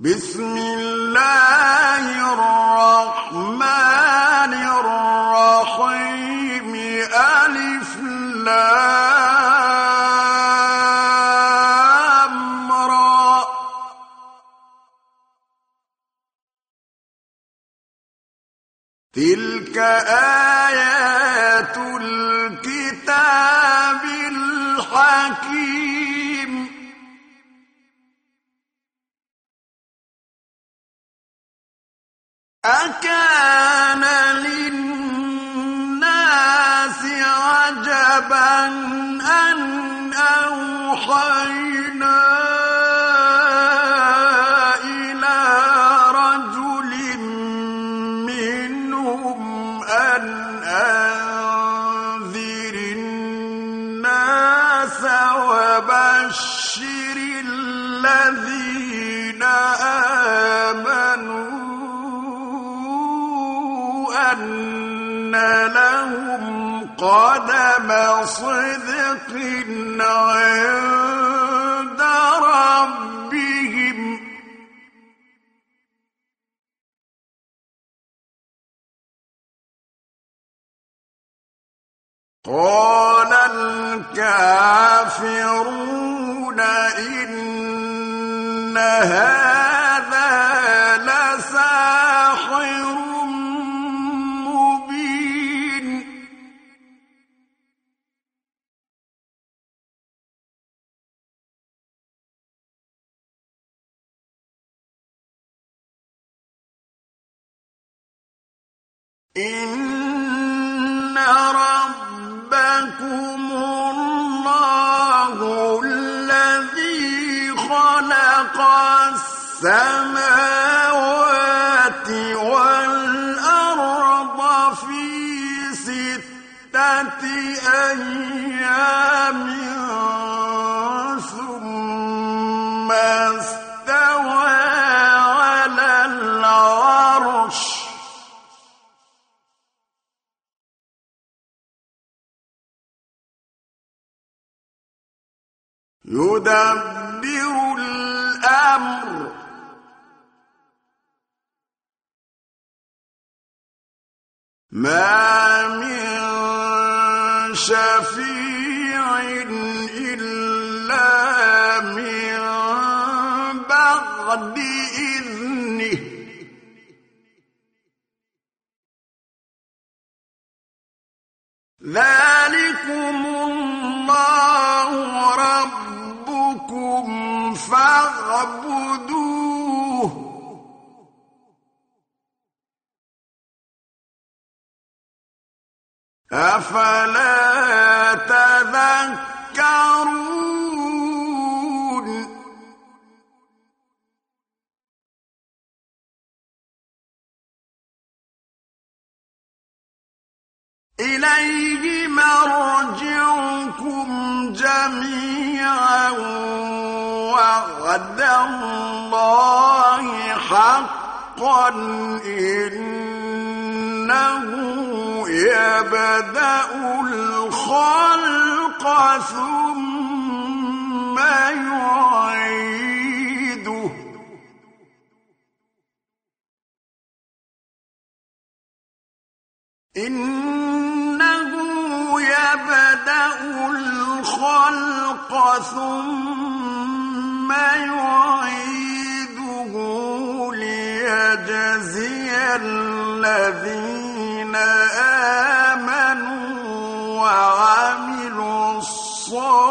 بسم الله الرحمن إليه مرجعكم جميعا وعد الله حقا إنه يبدأ الخلق ثم يعيده إنه يبدأ الخلق ثم يعيده ليجزي الذين آمنوا وعملوا الصالحات.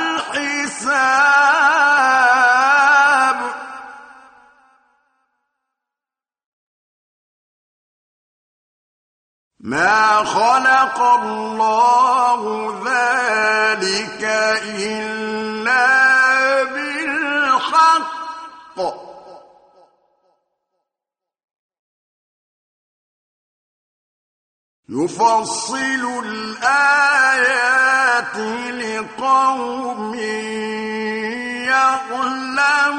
والحساب ما خلق الله ذلك إلا بالحق. يفصل الآيات لقوم يعلمون.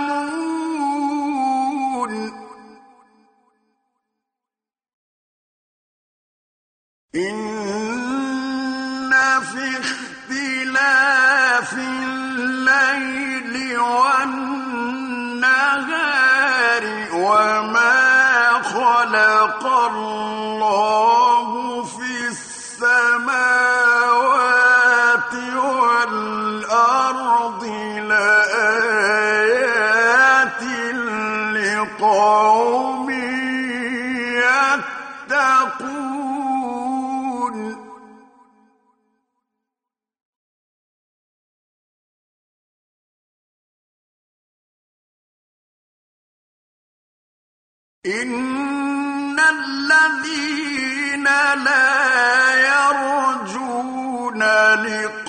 إن في اختلاف الليل والنهار وما خلق الله إن الذين لا يرجون لقاءنا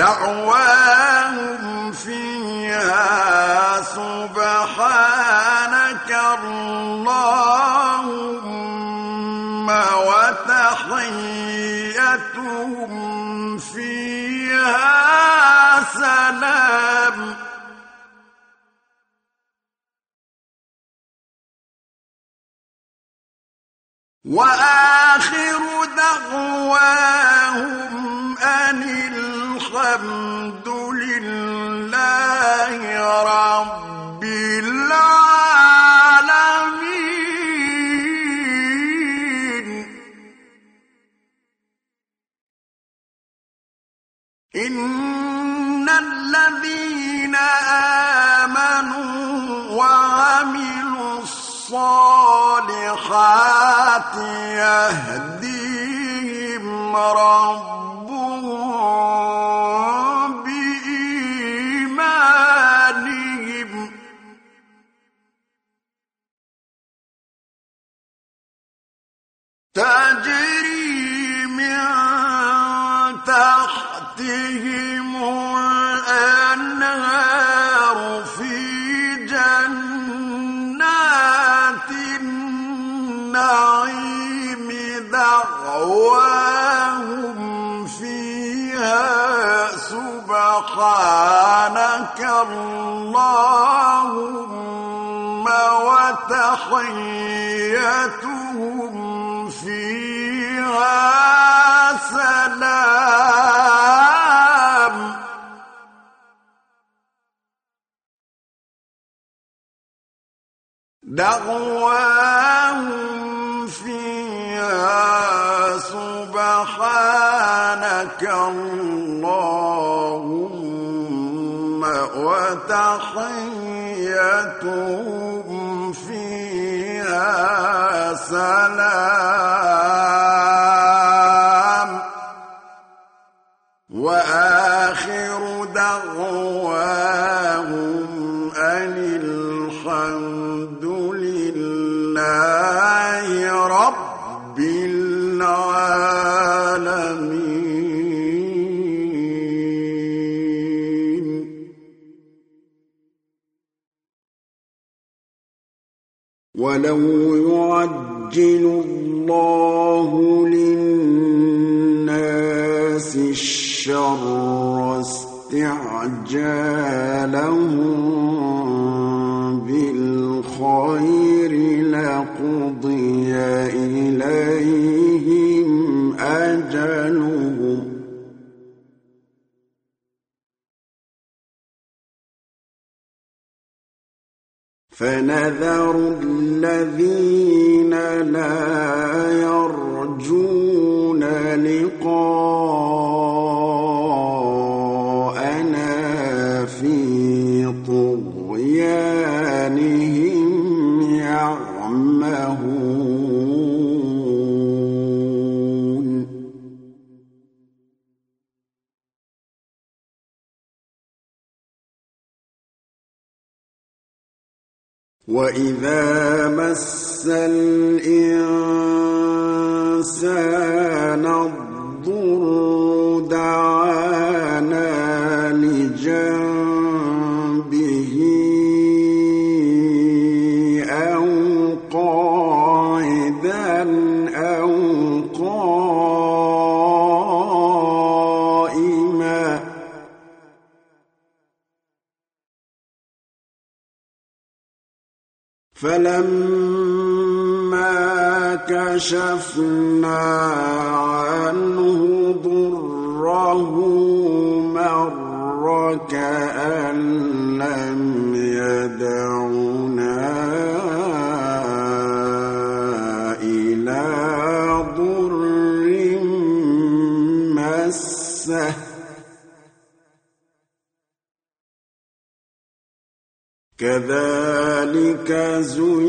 دعواهم الصالحات كذلك زين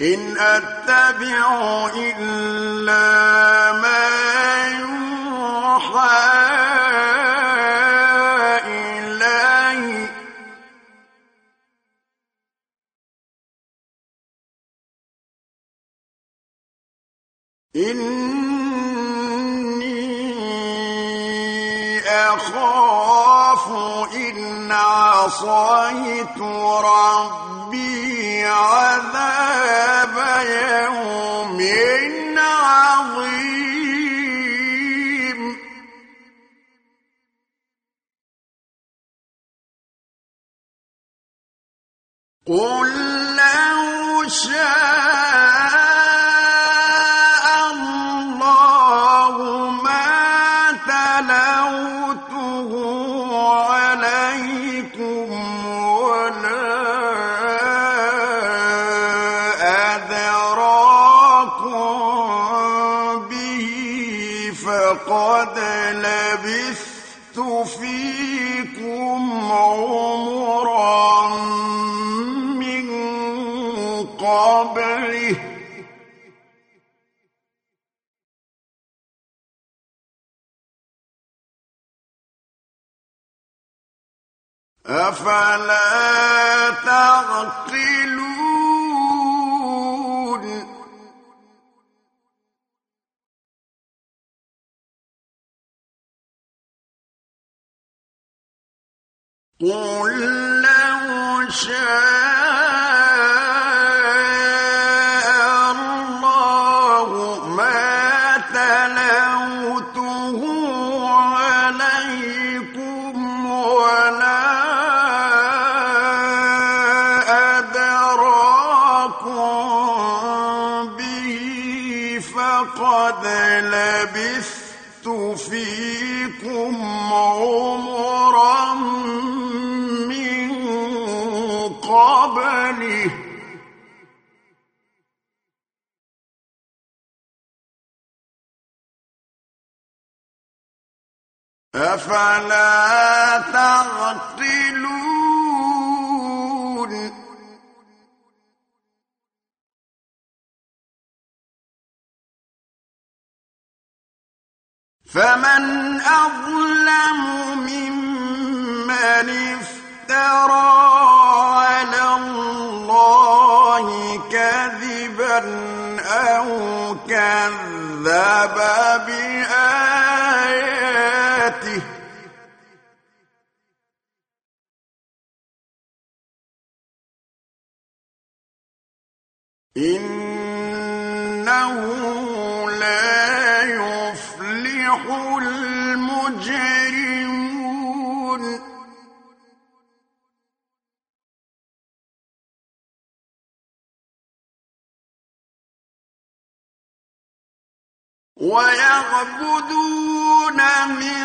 إن أتبع إلا ما يوحى إلي. إن عصيت ربي عذاب يوم عظيم. قل لو شاء ويعبدون من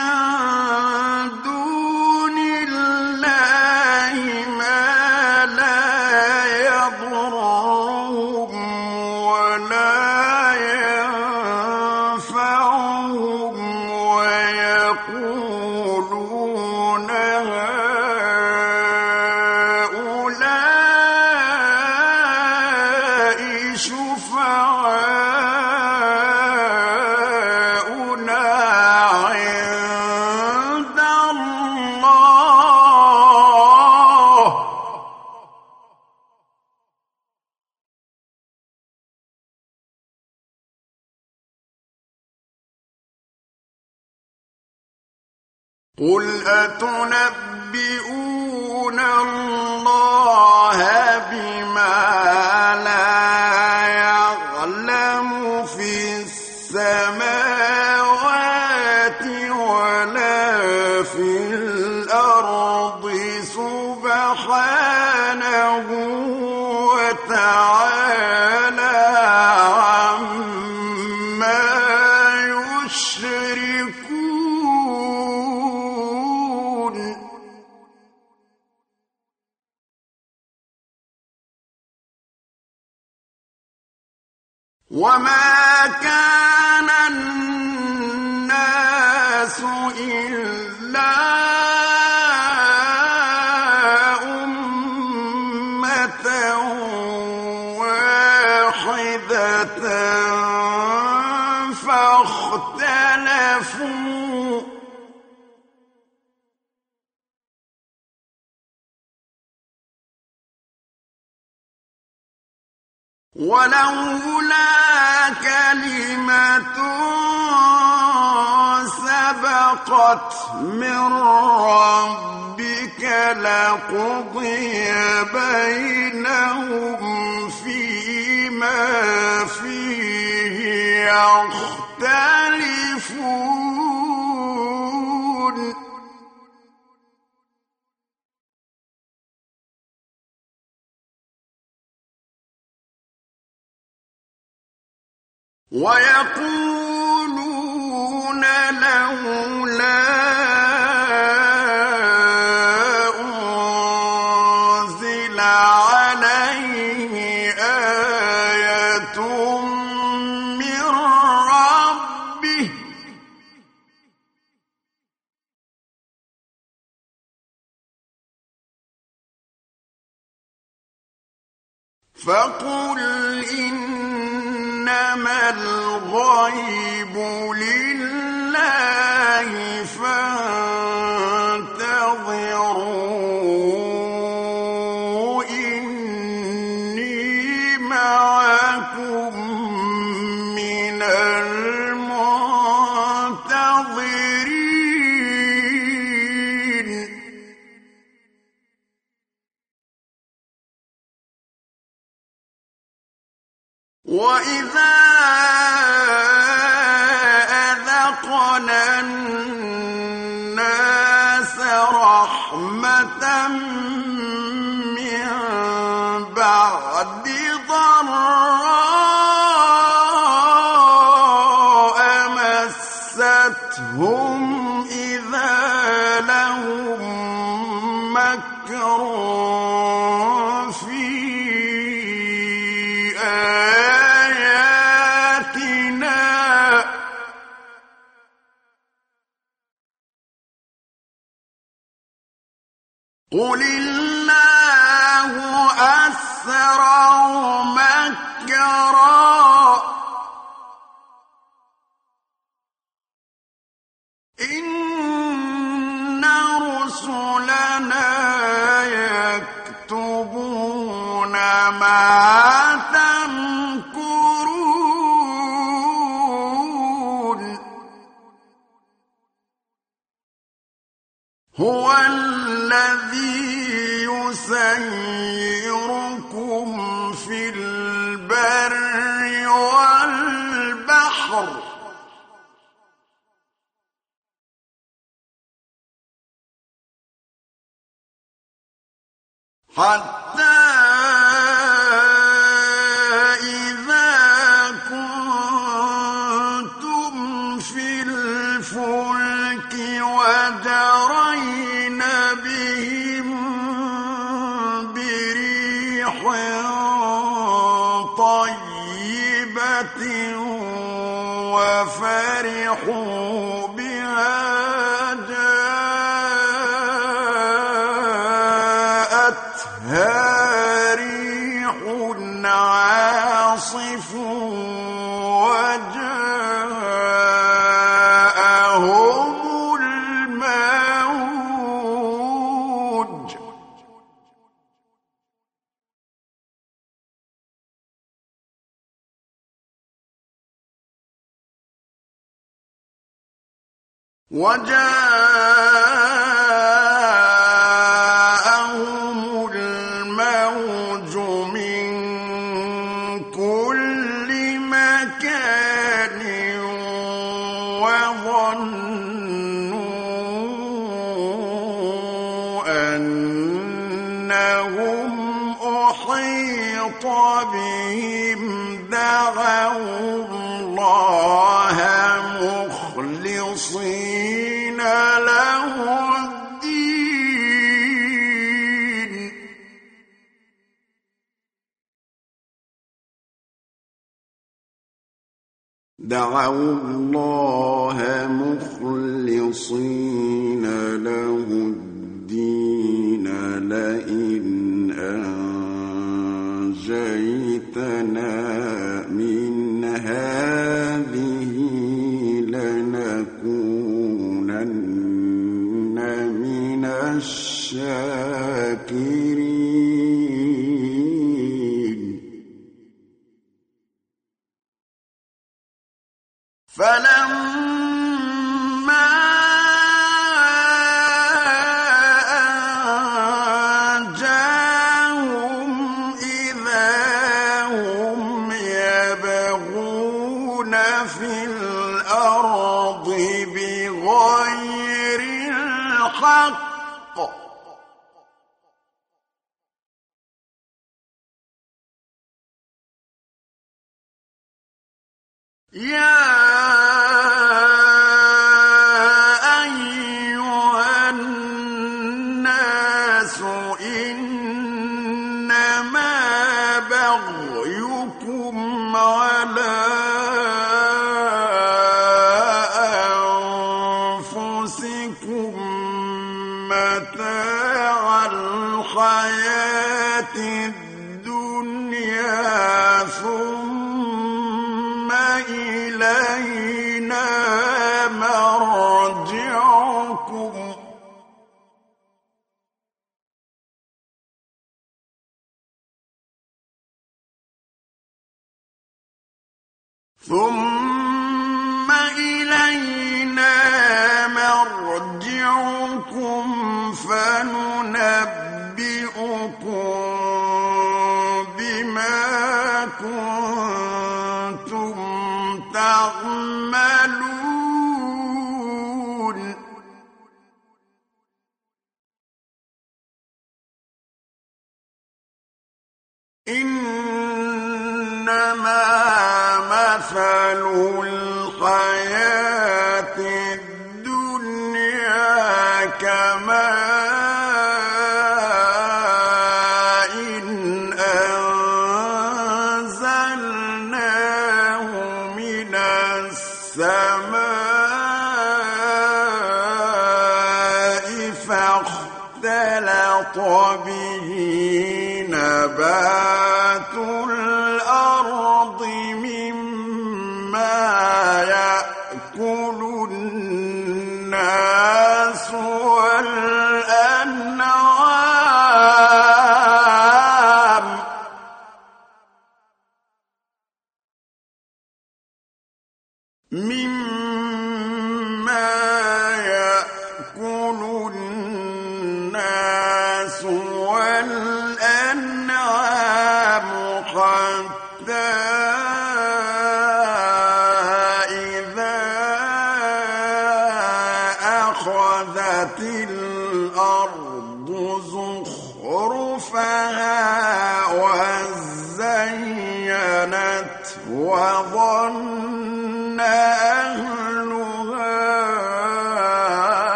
تبينت وظن أهلها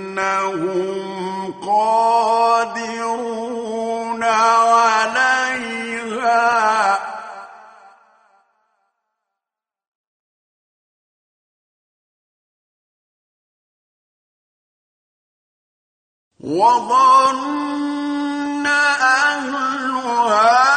أنهم قادرون عليها. وظن أهلها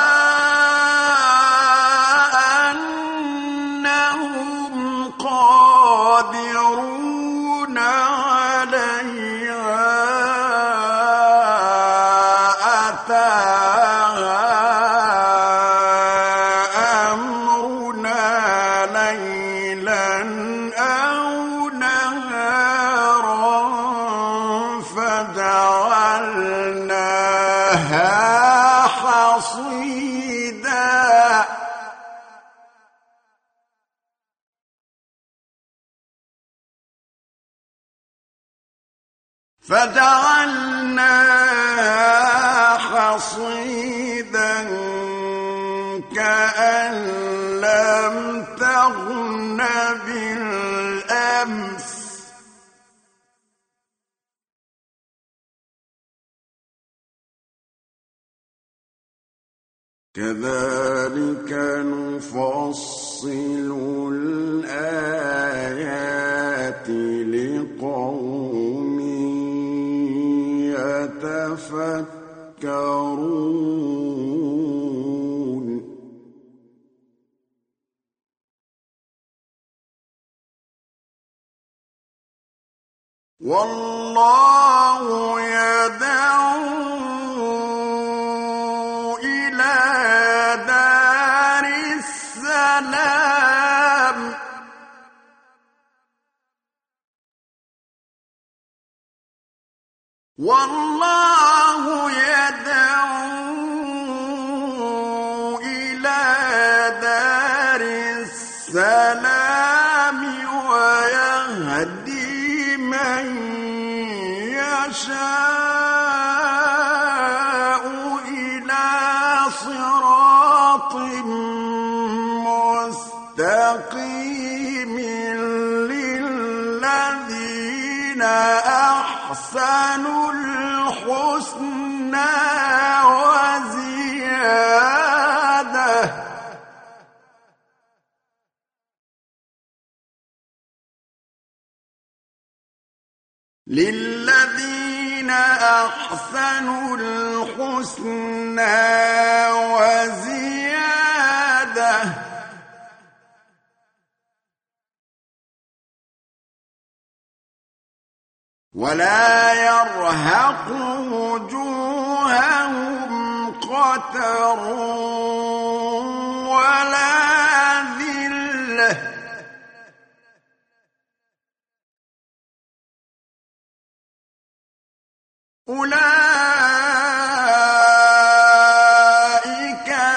أُولَٰئِكَ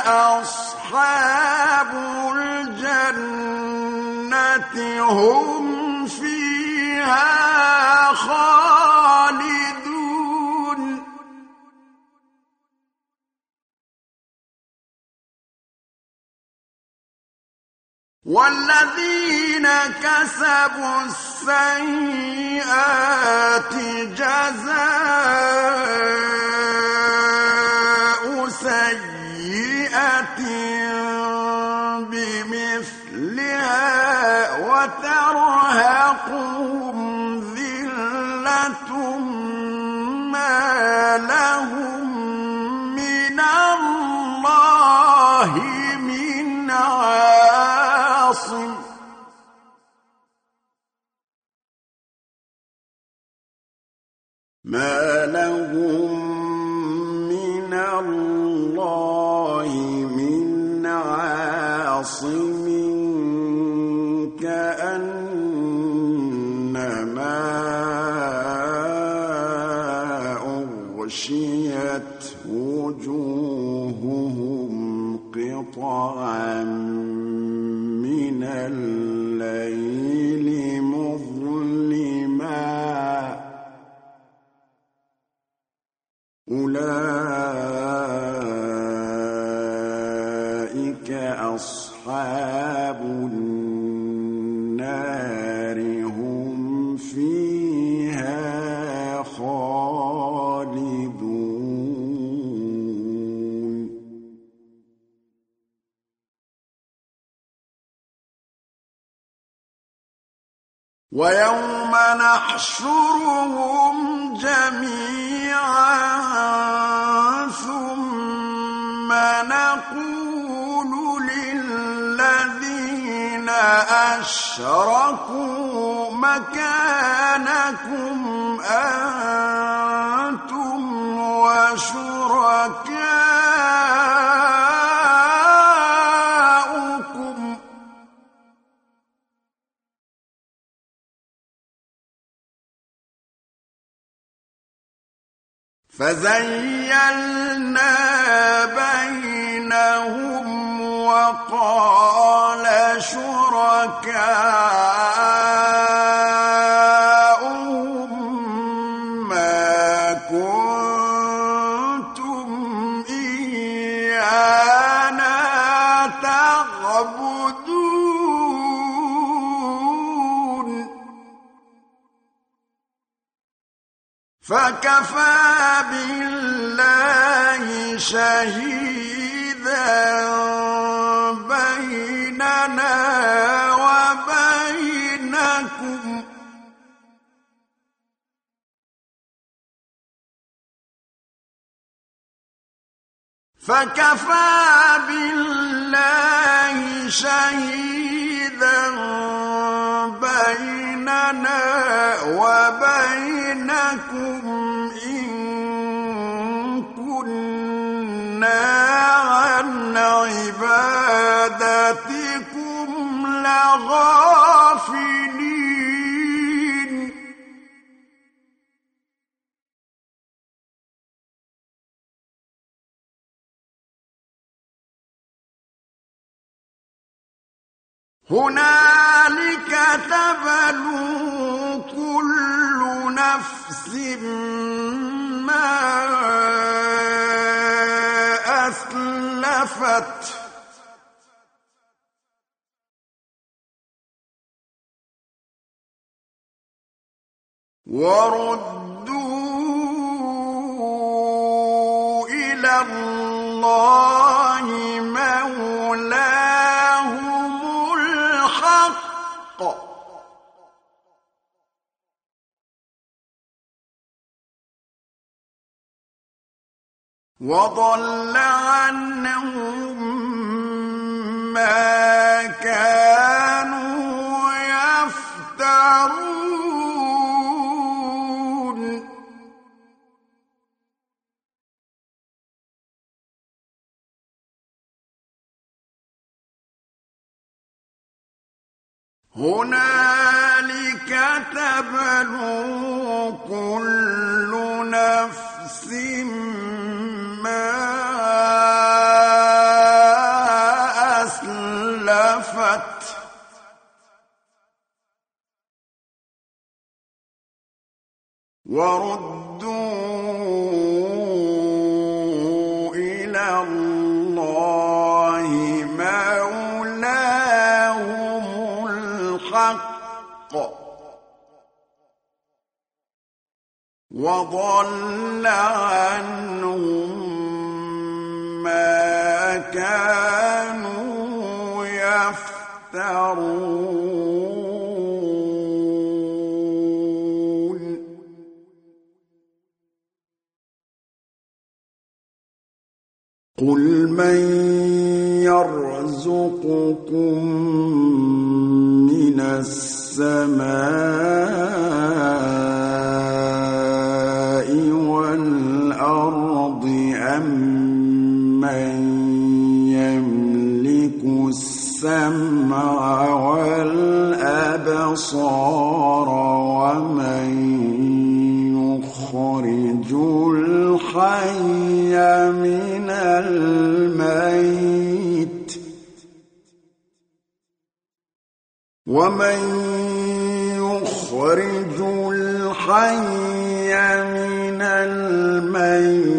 أَصْحَابُ الْجَنَّةِ هُمْ كسبوا السيئات جزاء سيئة بمثلها وترهقون مَا لَهُم مِّنَ اللَّهِ مِنْ عَاصِمٍ كَأَنَّمَا أُغْشِيَتْ وُجُوهُهُمْ قِطَعًا. ويوم نحشرهم جميعا ثم نقول للذين أشركوا مكانكم أنتم وشركاؤكم فزيلنا بينهم وقال شركاؤهم فكفى بالله شهيدا بيننا وبينكم. فكفى بالله شهيدا بيننا وبينكم عبادتكم لغافلين. هنالك تبلو كل نفس ما أسلفت. وردوا إلى الله وضل عنهم ما كانوا يفترون. هنالك تبلو كل نفس ما أسلفت. وردوا إلى الله مولاهم الحق. وضل عنهم ما كانوا يفترون. قل من يرزقكم من السماء والأرض أم السمع والأبصار ومن يخرج الحي من الميت ومن يخرج الحي من الميت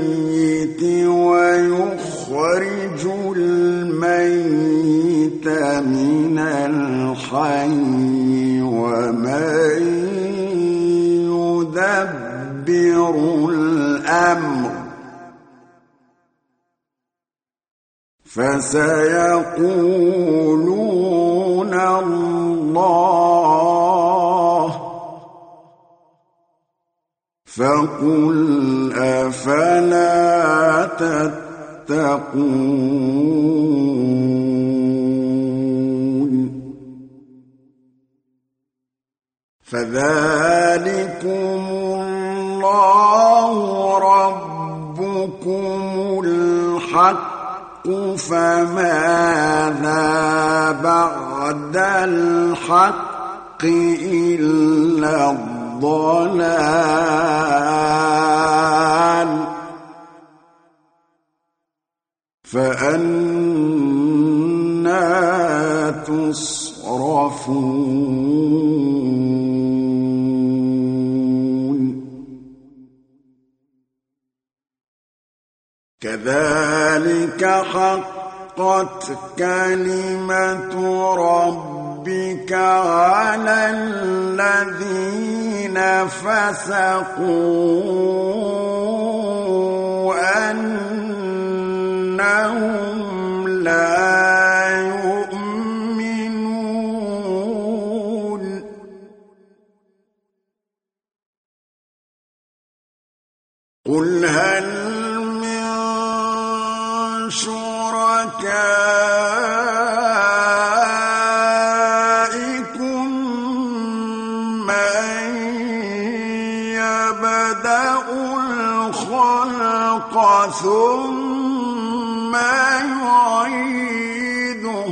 فسيقولون الله. فقل أفلا تتقون. فذلكم الله ربكم الحق. فماذا بعد الحق إلا الضلال فأنا تصرفون كذلك حقت كلمة ربك على الذين فسقوا أنهم لا يؤمنون. قل هل شركائكم ثم يعيده.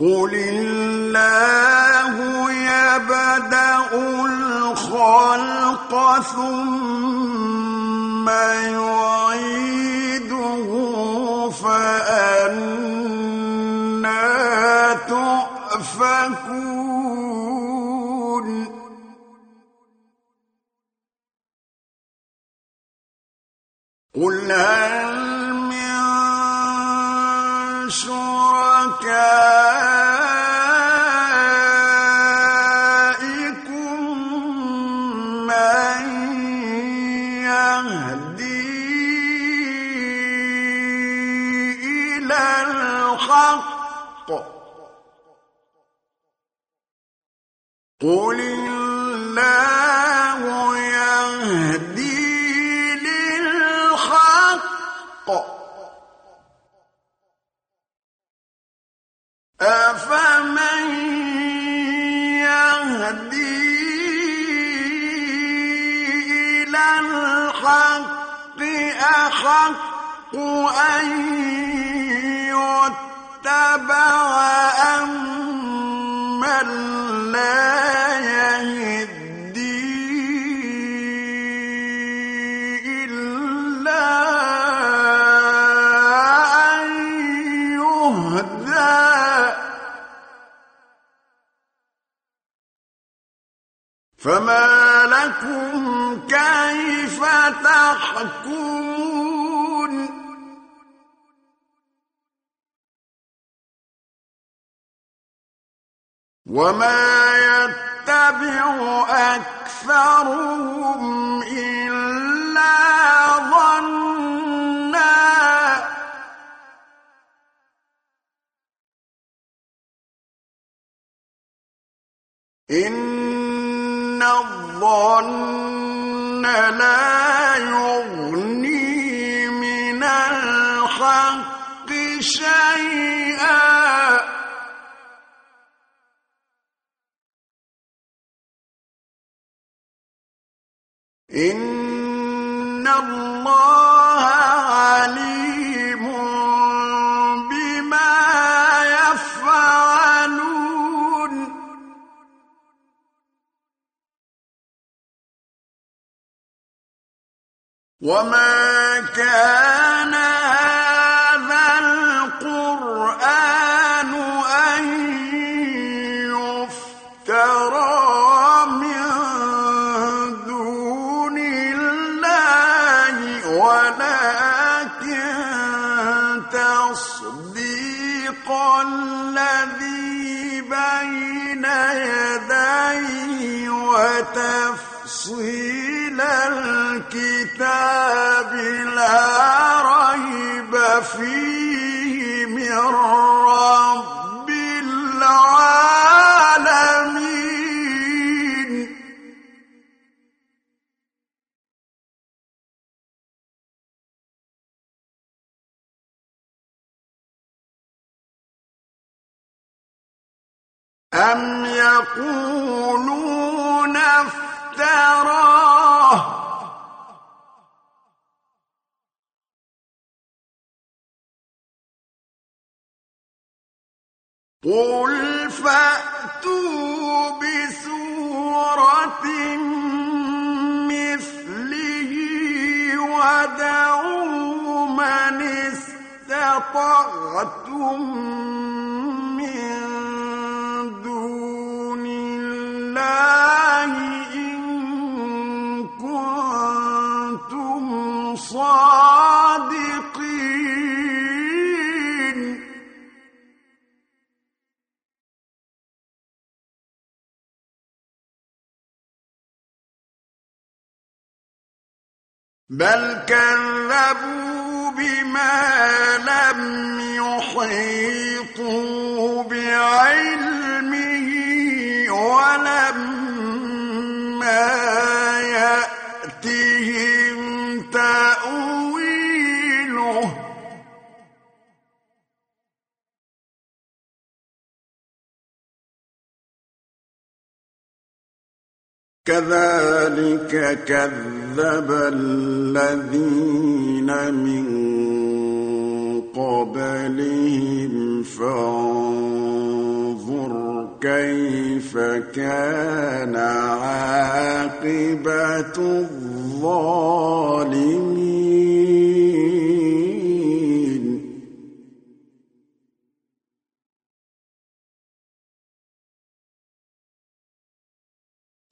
قل الله يبدأ الخلق ثم يعيده. تؤفكون قل هل قل الله يهدي أفمن يهدي إلى الحق أحق أن يتبع تحكمون. وما يتبع أكثرهم إلا ظنا. إن الظن لا شيئا. إن الله عليم بما يفعلون. وما كان تفصيل الكتاب لا ريب فيه من رب العالمين. أم يقولون قل فأتوا بسورة مثله ودعوا من استطعتم بل كذبوا بما لم يحيطوا بعلمه ولما كذلك كذب الذين من قبلهم فانظر كيف كان عاقبة الظالمين.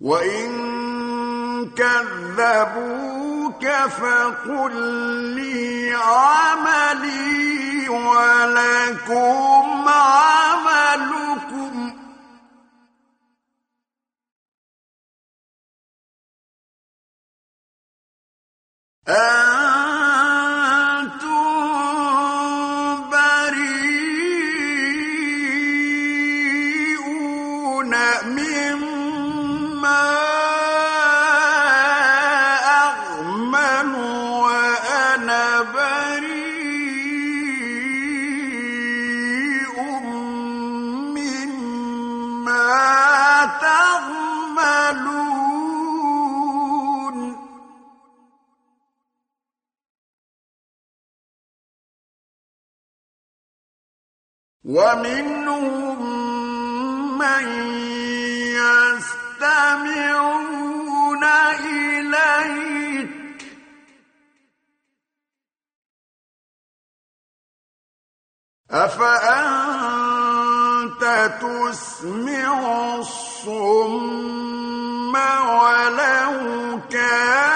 وإن كذبوا ربك فقل لي عملي ولكم عملكم أنتم ومنهم من يستمعون إليك. أفأنت تسمع الصم ولو كانوا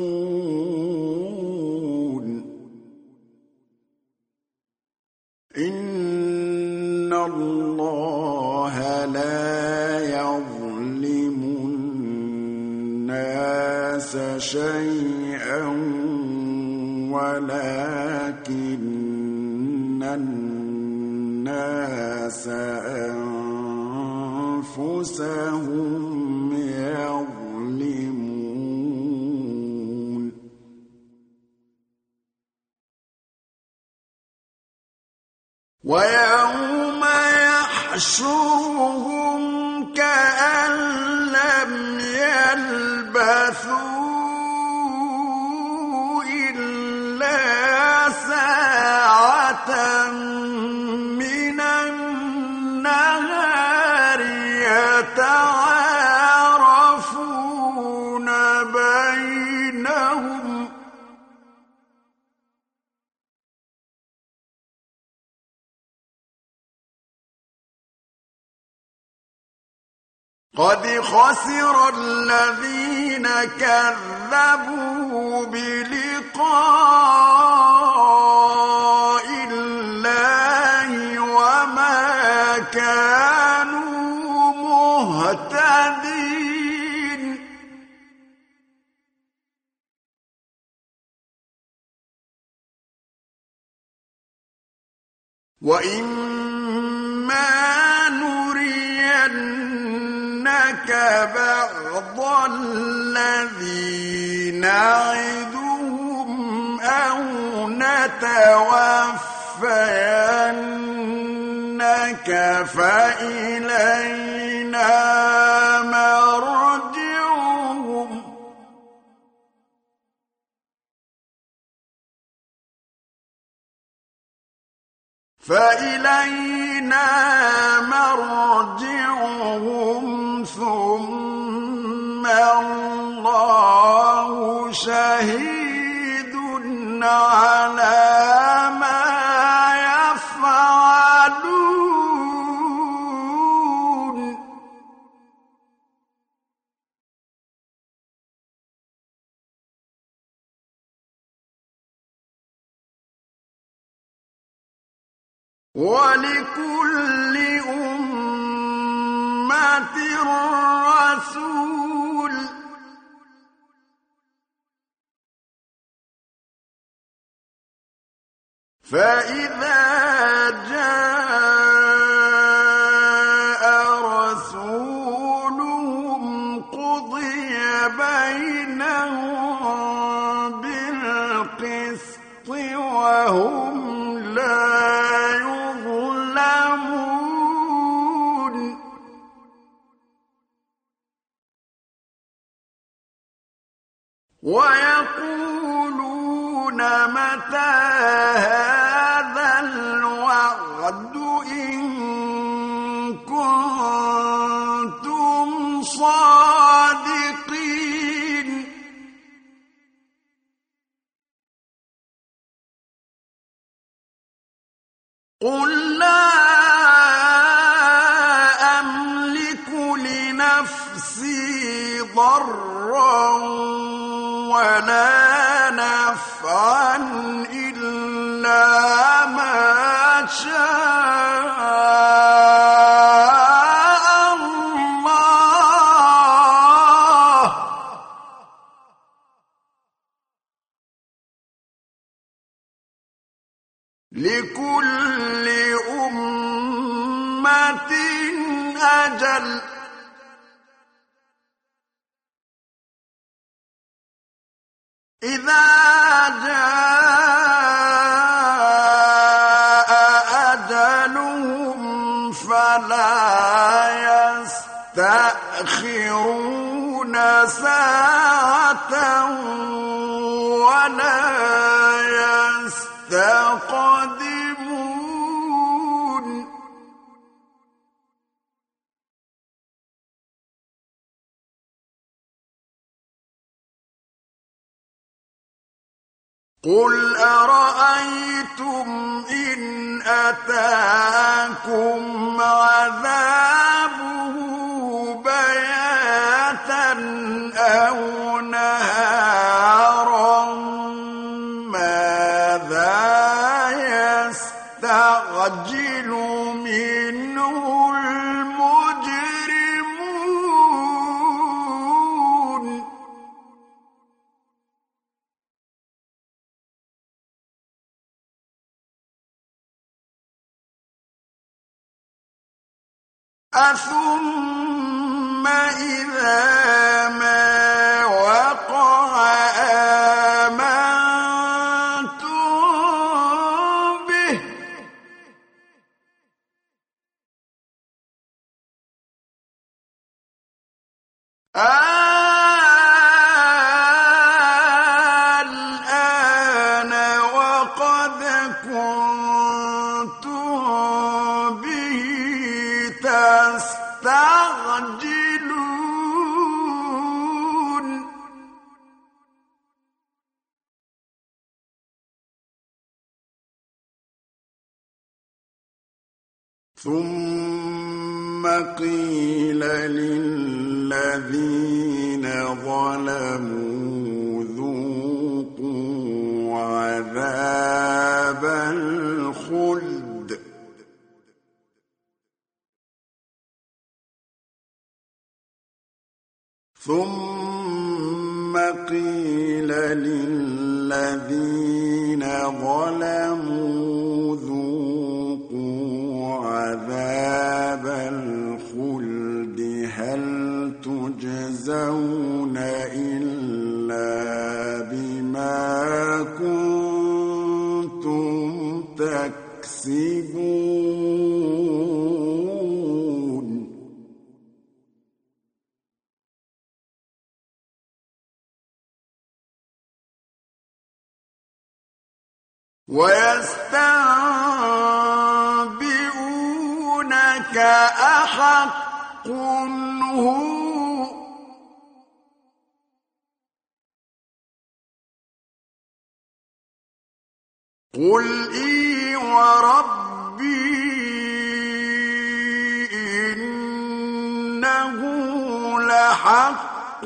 شيئا ولكن الناس أنفسهم يظلمون. ويوم يحشرهم من النهار يتعارفون بينهم. قد خسر الذين كذبوا بلقاء وإما بعض الذي نعدهم أو نتوفينك فإلينا مرجعهم فإلينا مرجعهم ثم الله شهيد على ولكل أمة رسول. فإذا جاء ويقولون متى هذا الوعد إن كنتم صادقين؟ قل لا شاء ويستنبئونك أحق هو قل إي وربي إنه لحق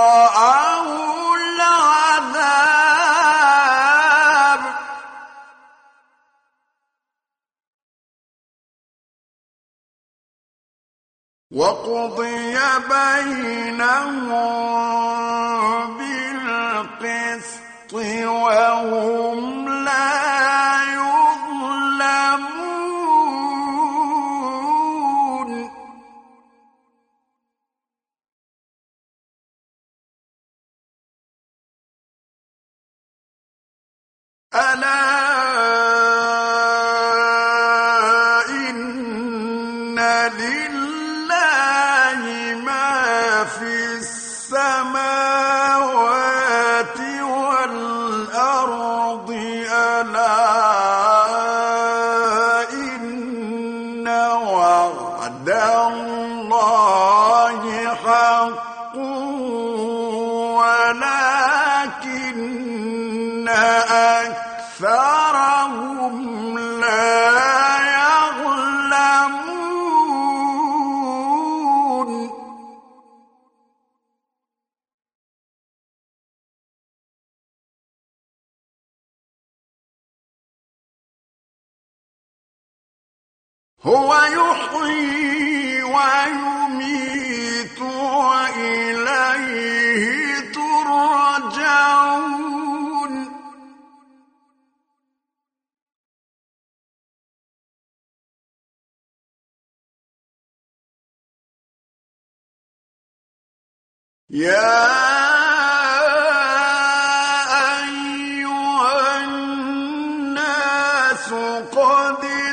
وقضي بينهم بالقسط وهم لا يظلمون. ألا قَدِيرٌ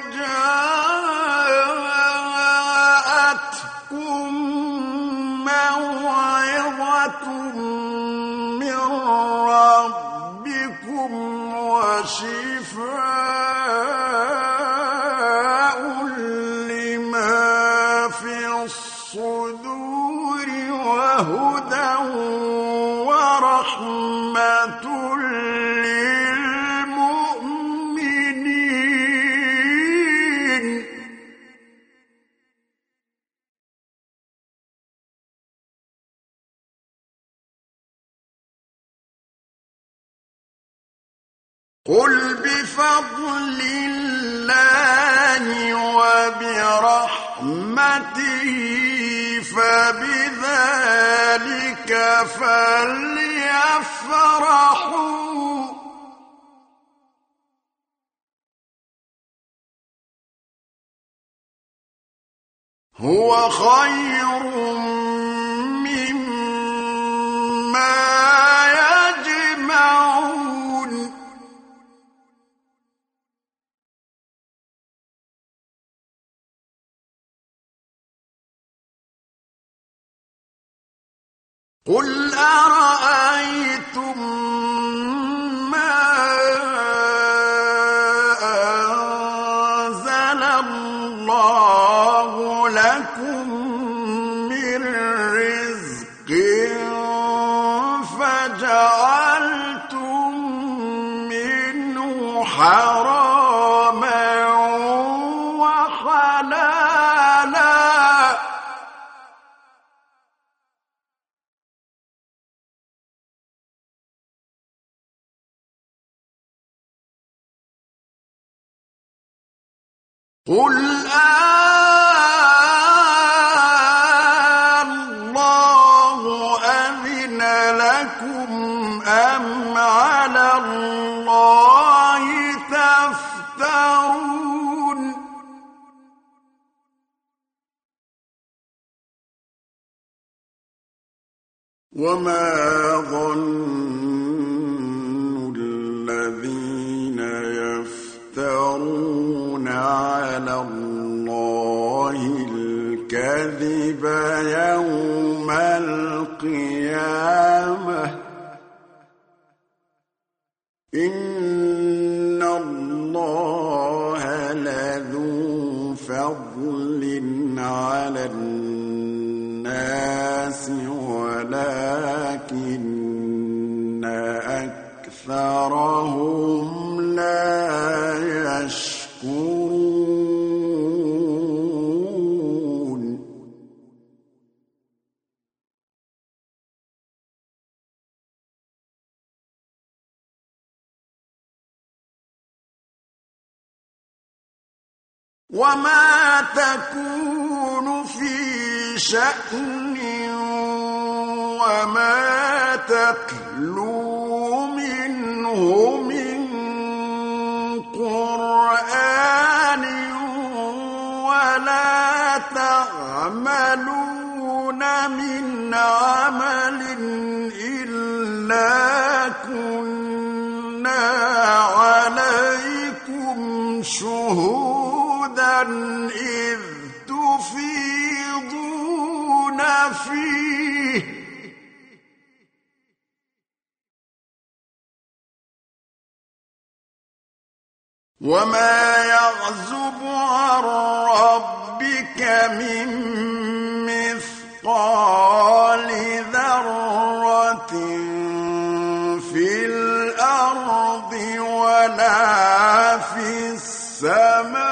قل شأن وما تتلو منه من قرآن ولا تعملون من عمل إلا كنا عليكم شهود إذ فيه. وما يعزب عن ربك من مثقال ذرة في الأرض ولا في السماء.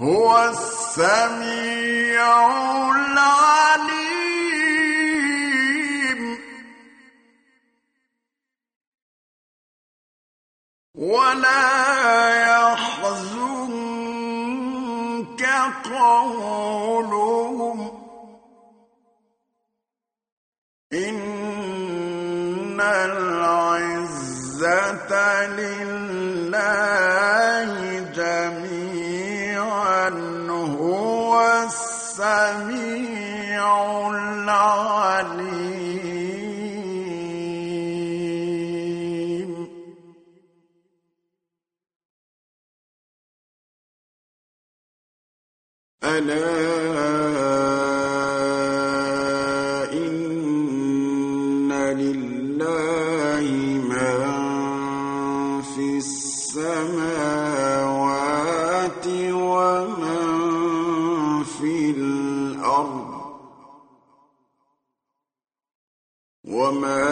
هو السميع العليم. ولا يحزنك قولهم. إن العزة لله. ألا إن لله ما في السماوات ومن في الأرض وما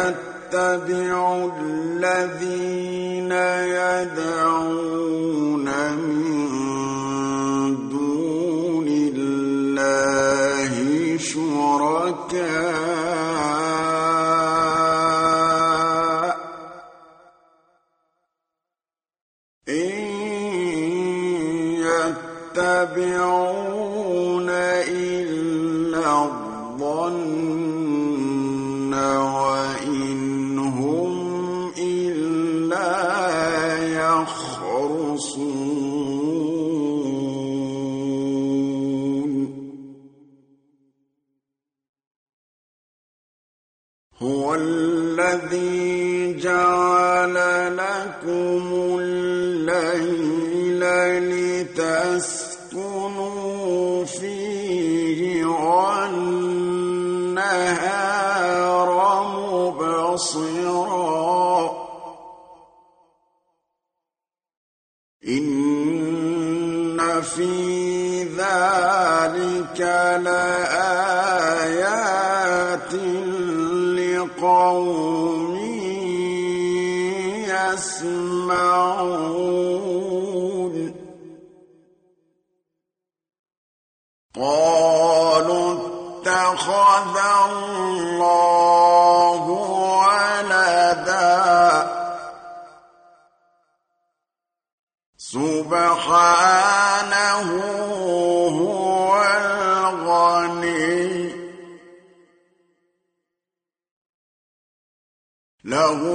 يتبع الذين يدعون على آيات لقوم يسمعون. قالوا اتخذ الله ولدا. سبحانه إنه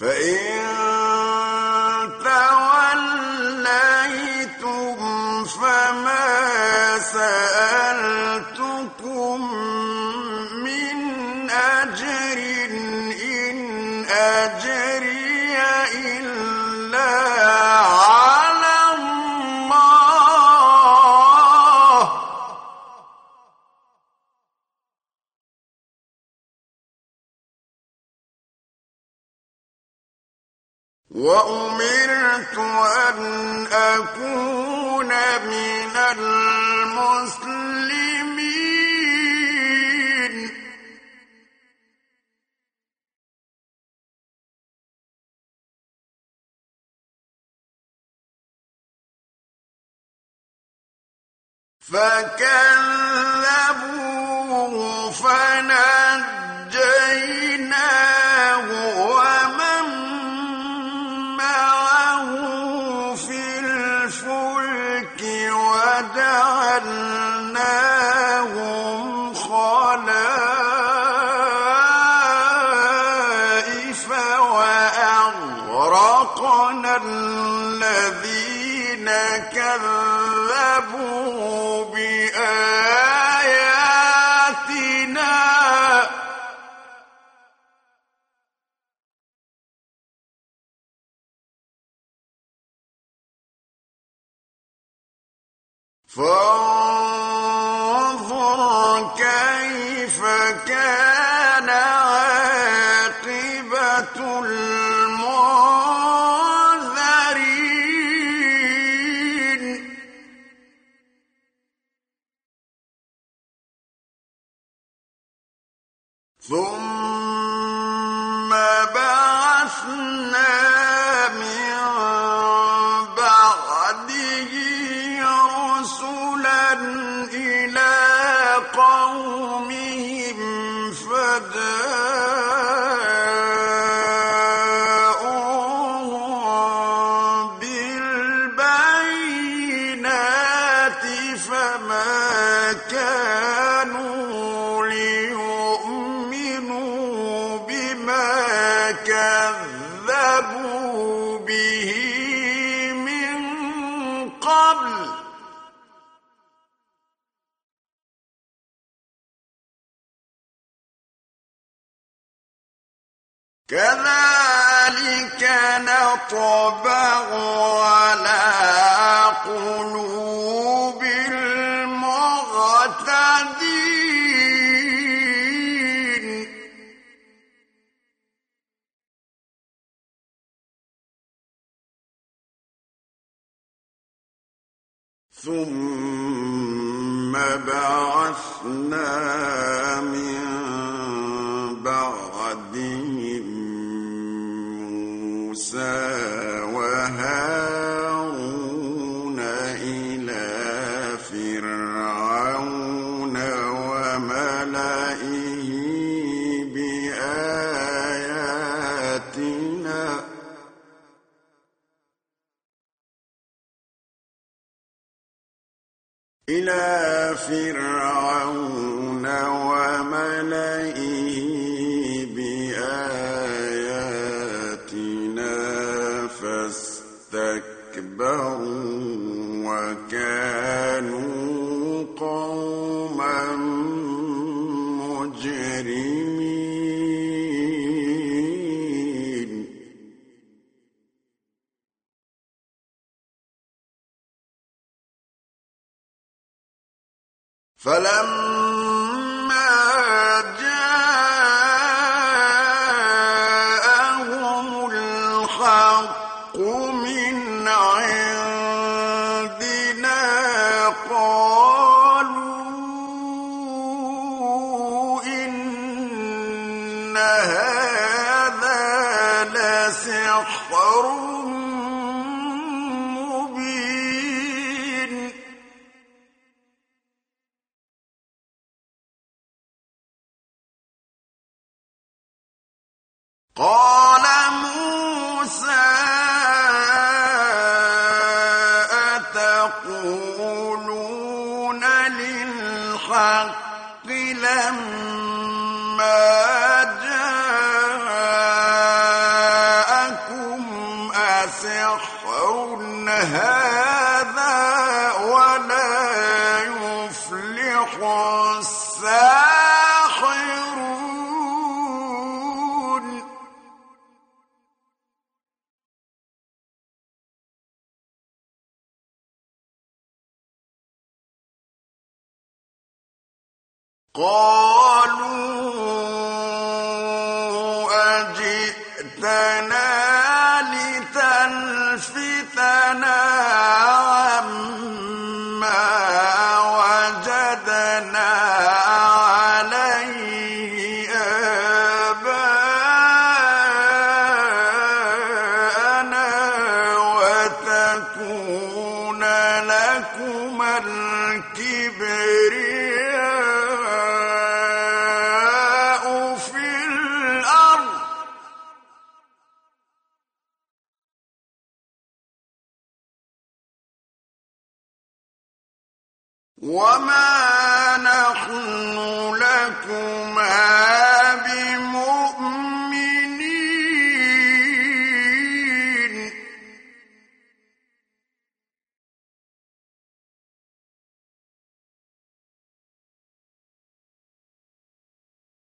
فإن فكذبوه ثم بعثنا من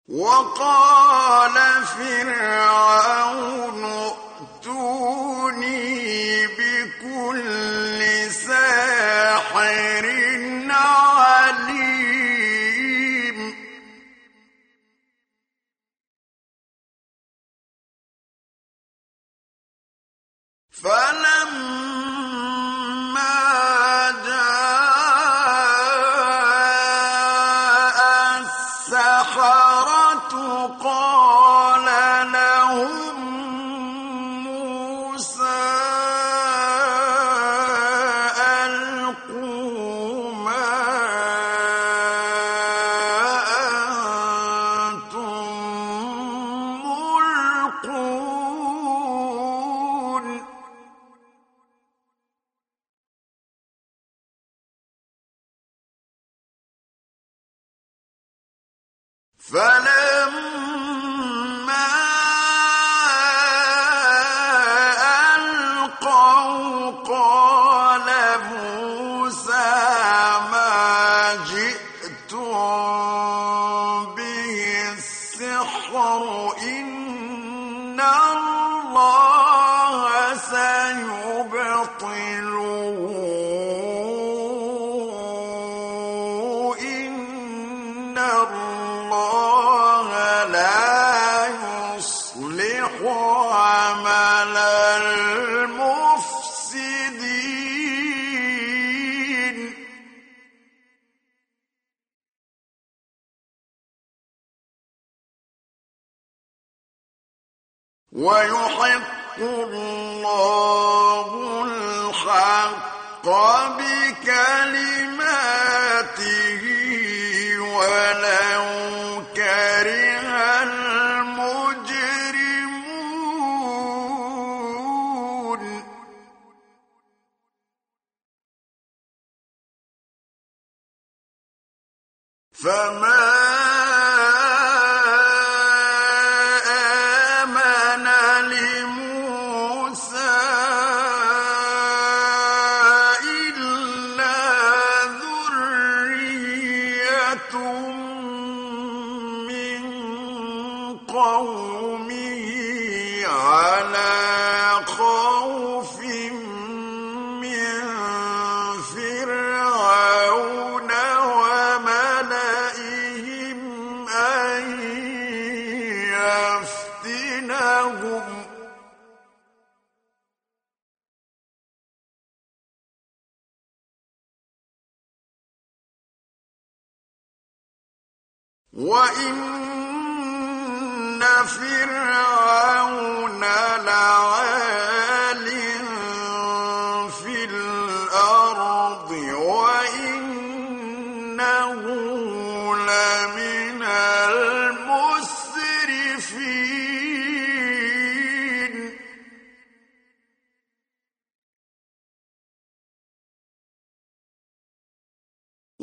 وقال فرعون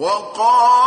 وقال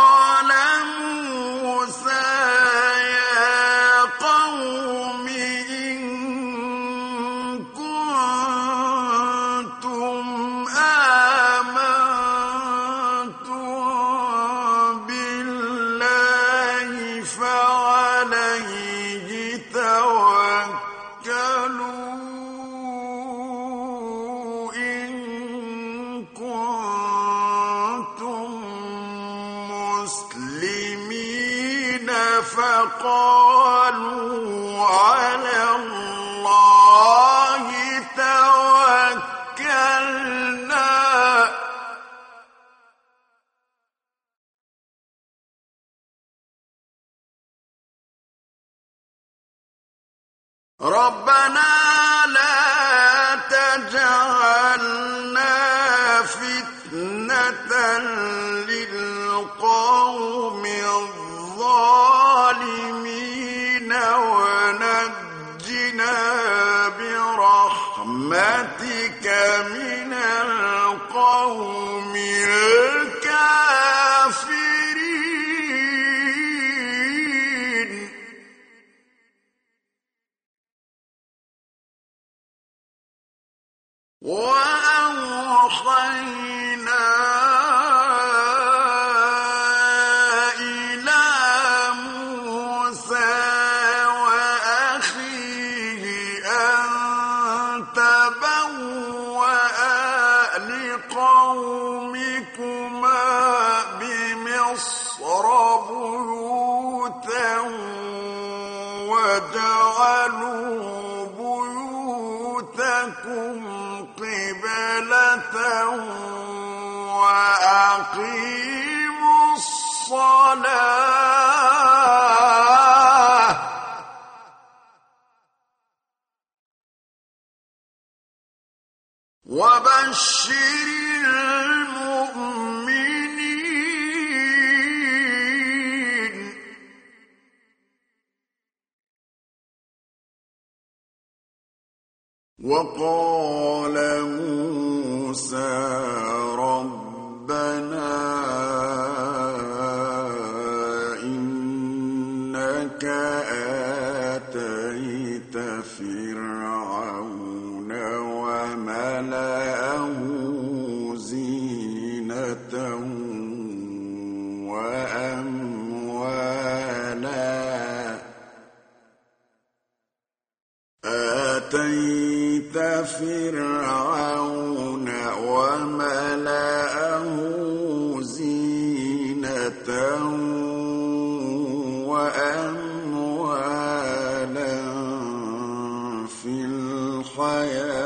في الحياة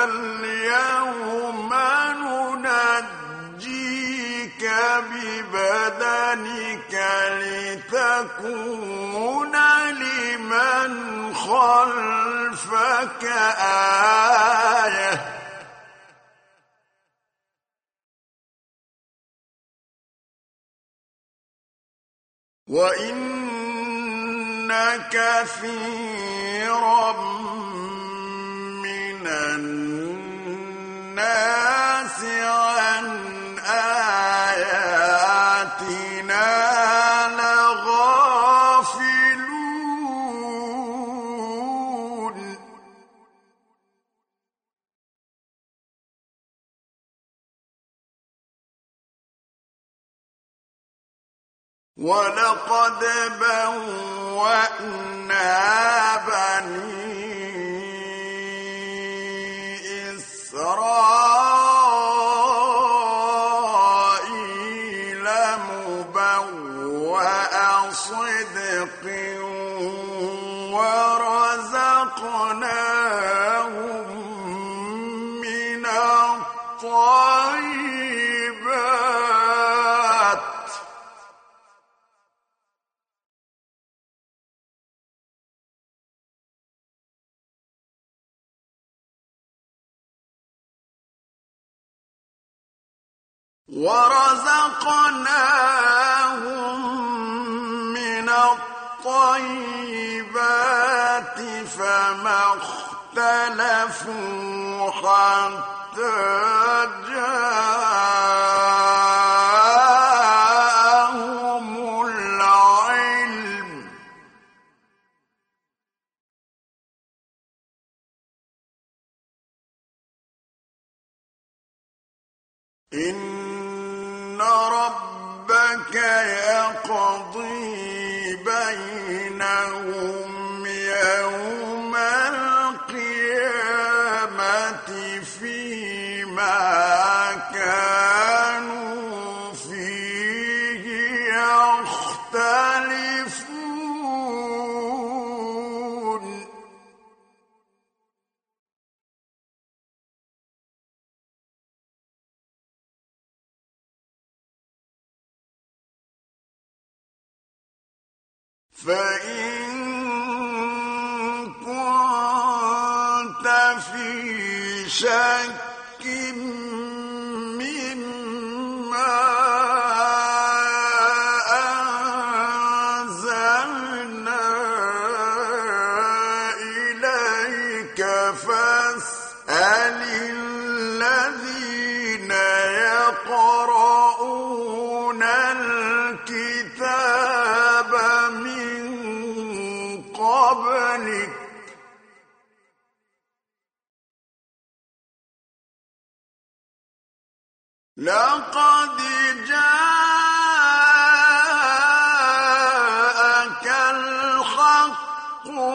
فاليوم ننجيك ببدنك لتكون لمن خلفك آيه وَإِنَّ كَثِيرًا مِّنَ النَّاسِ عَنْ آيَاتِنَا لَغَافِلُونَ. وَلَقَدْ بَوَّأْنَا بَنِي إِسْرَائِيلَ وَرَزَقْنَاهُم مِّنَ الطَّيِّبَاتِ فَمَا اخْتَلَفُوا حَتَّىٰ جَاءَهُمُ إن ربك يقضي بينهم يوم فإن كنت في شك مما you know,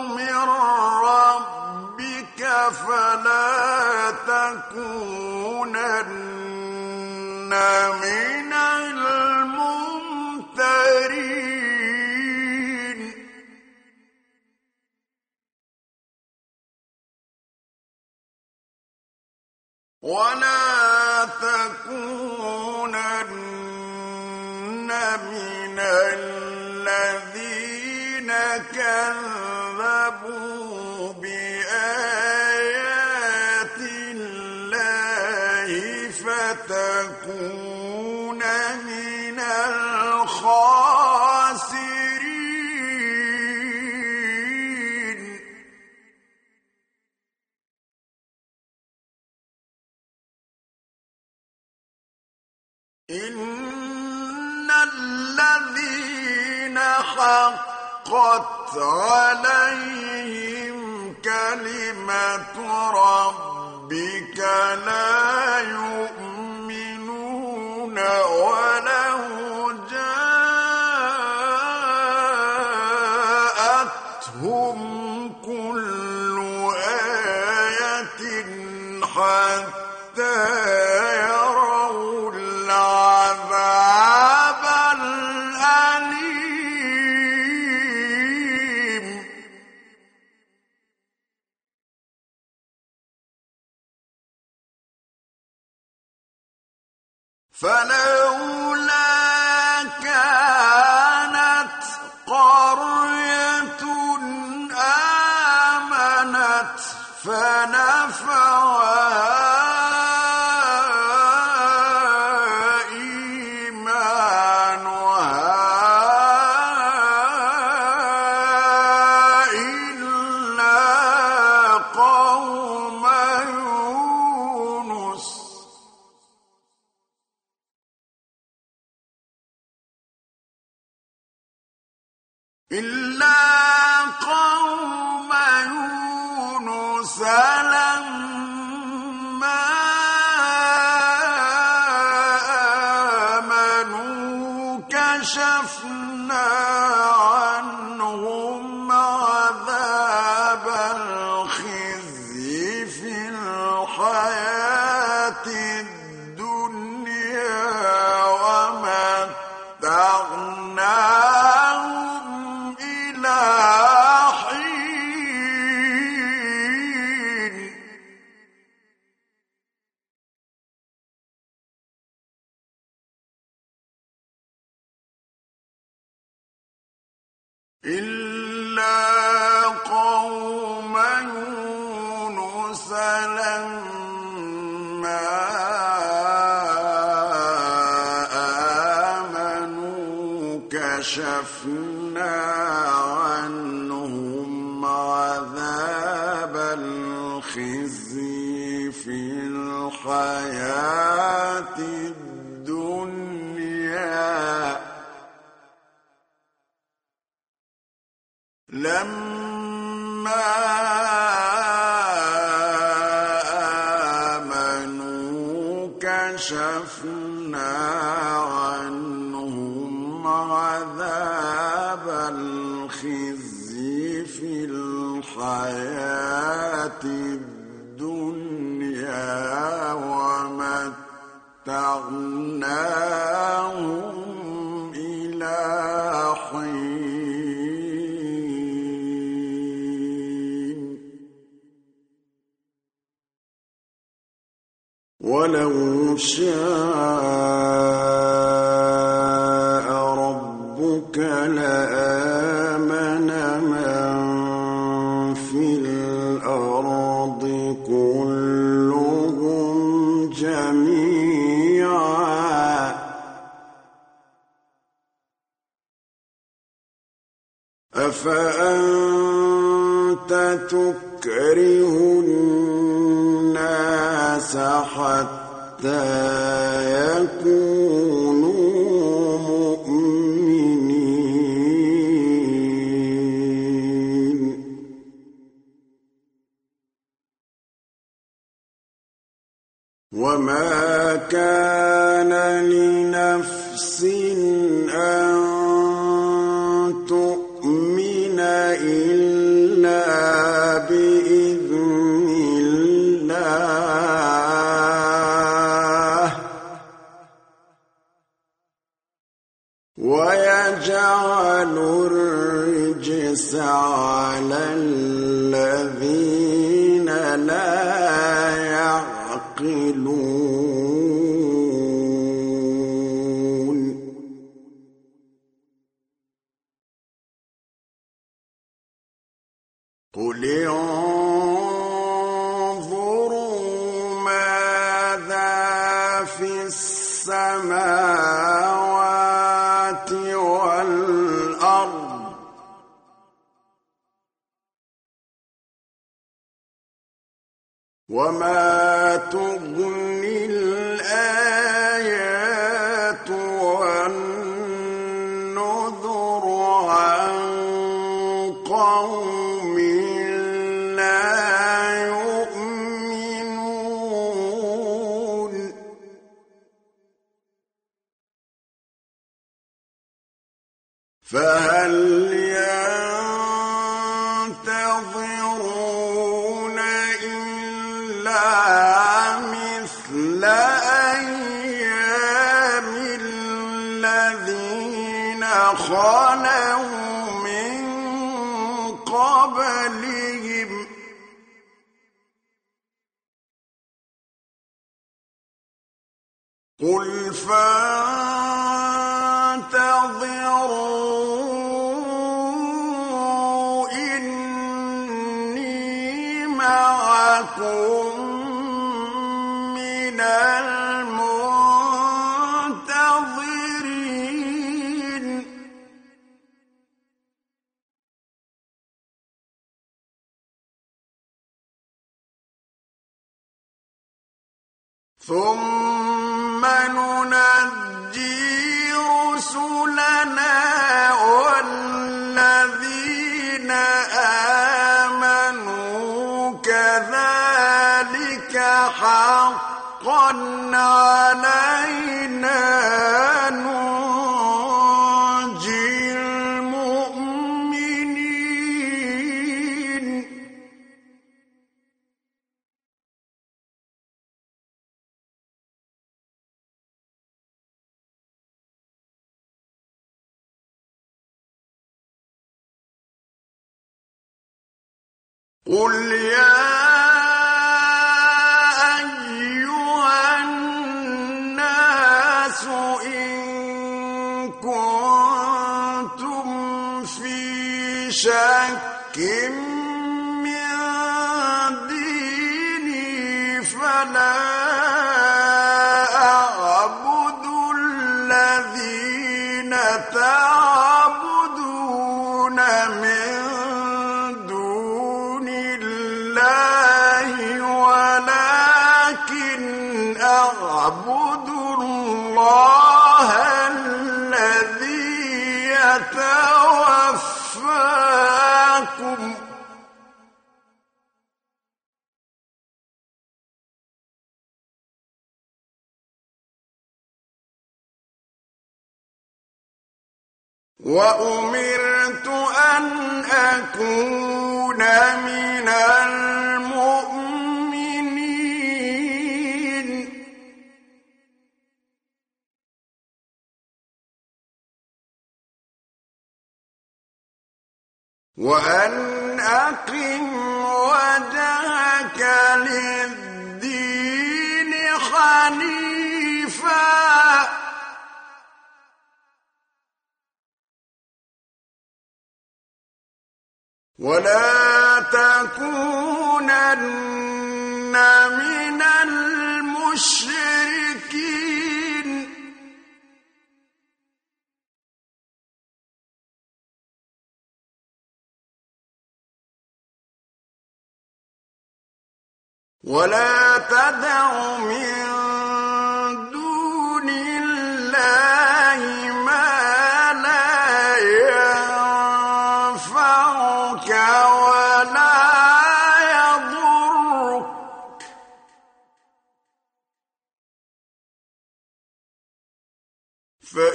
fire. قل فانتظروا إني معكم من المنتظرين ثم علينا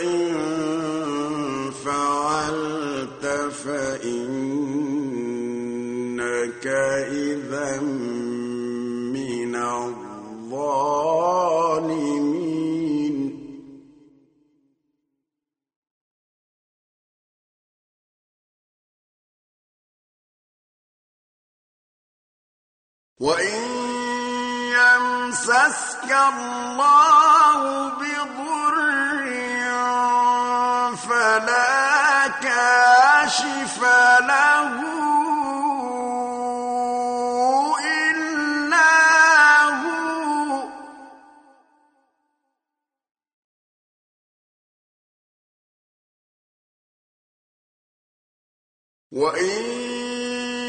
وإن فعلت فإنك إذا من الظالمين. وإن يمسسك الله فله وإن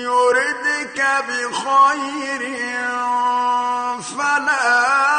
يردك بخير فلا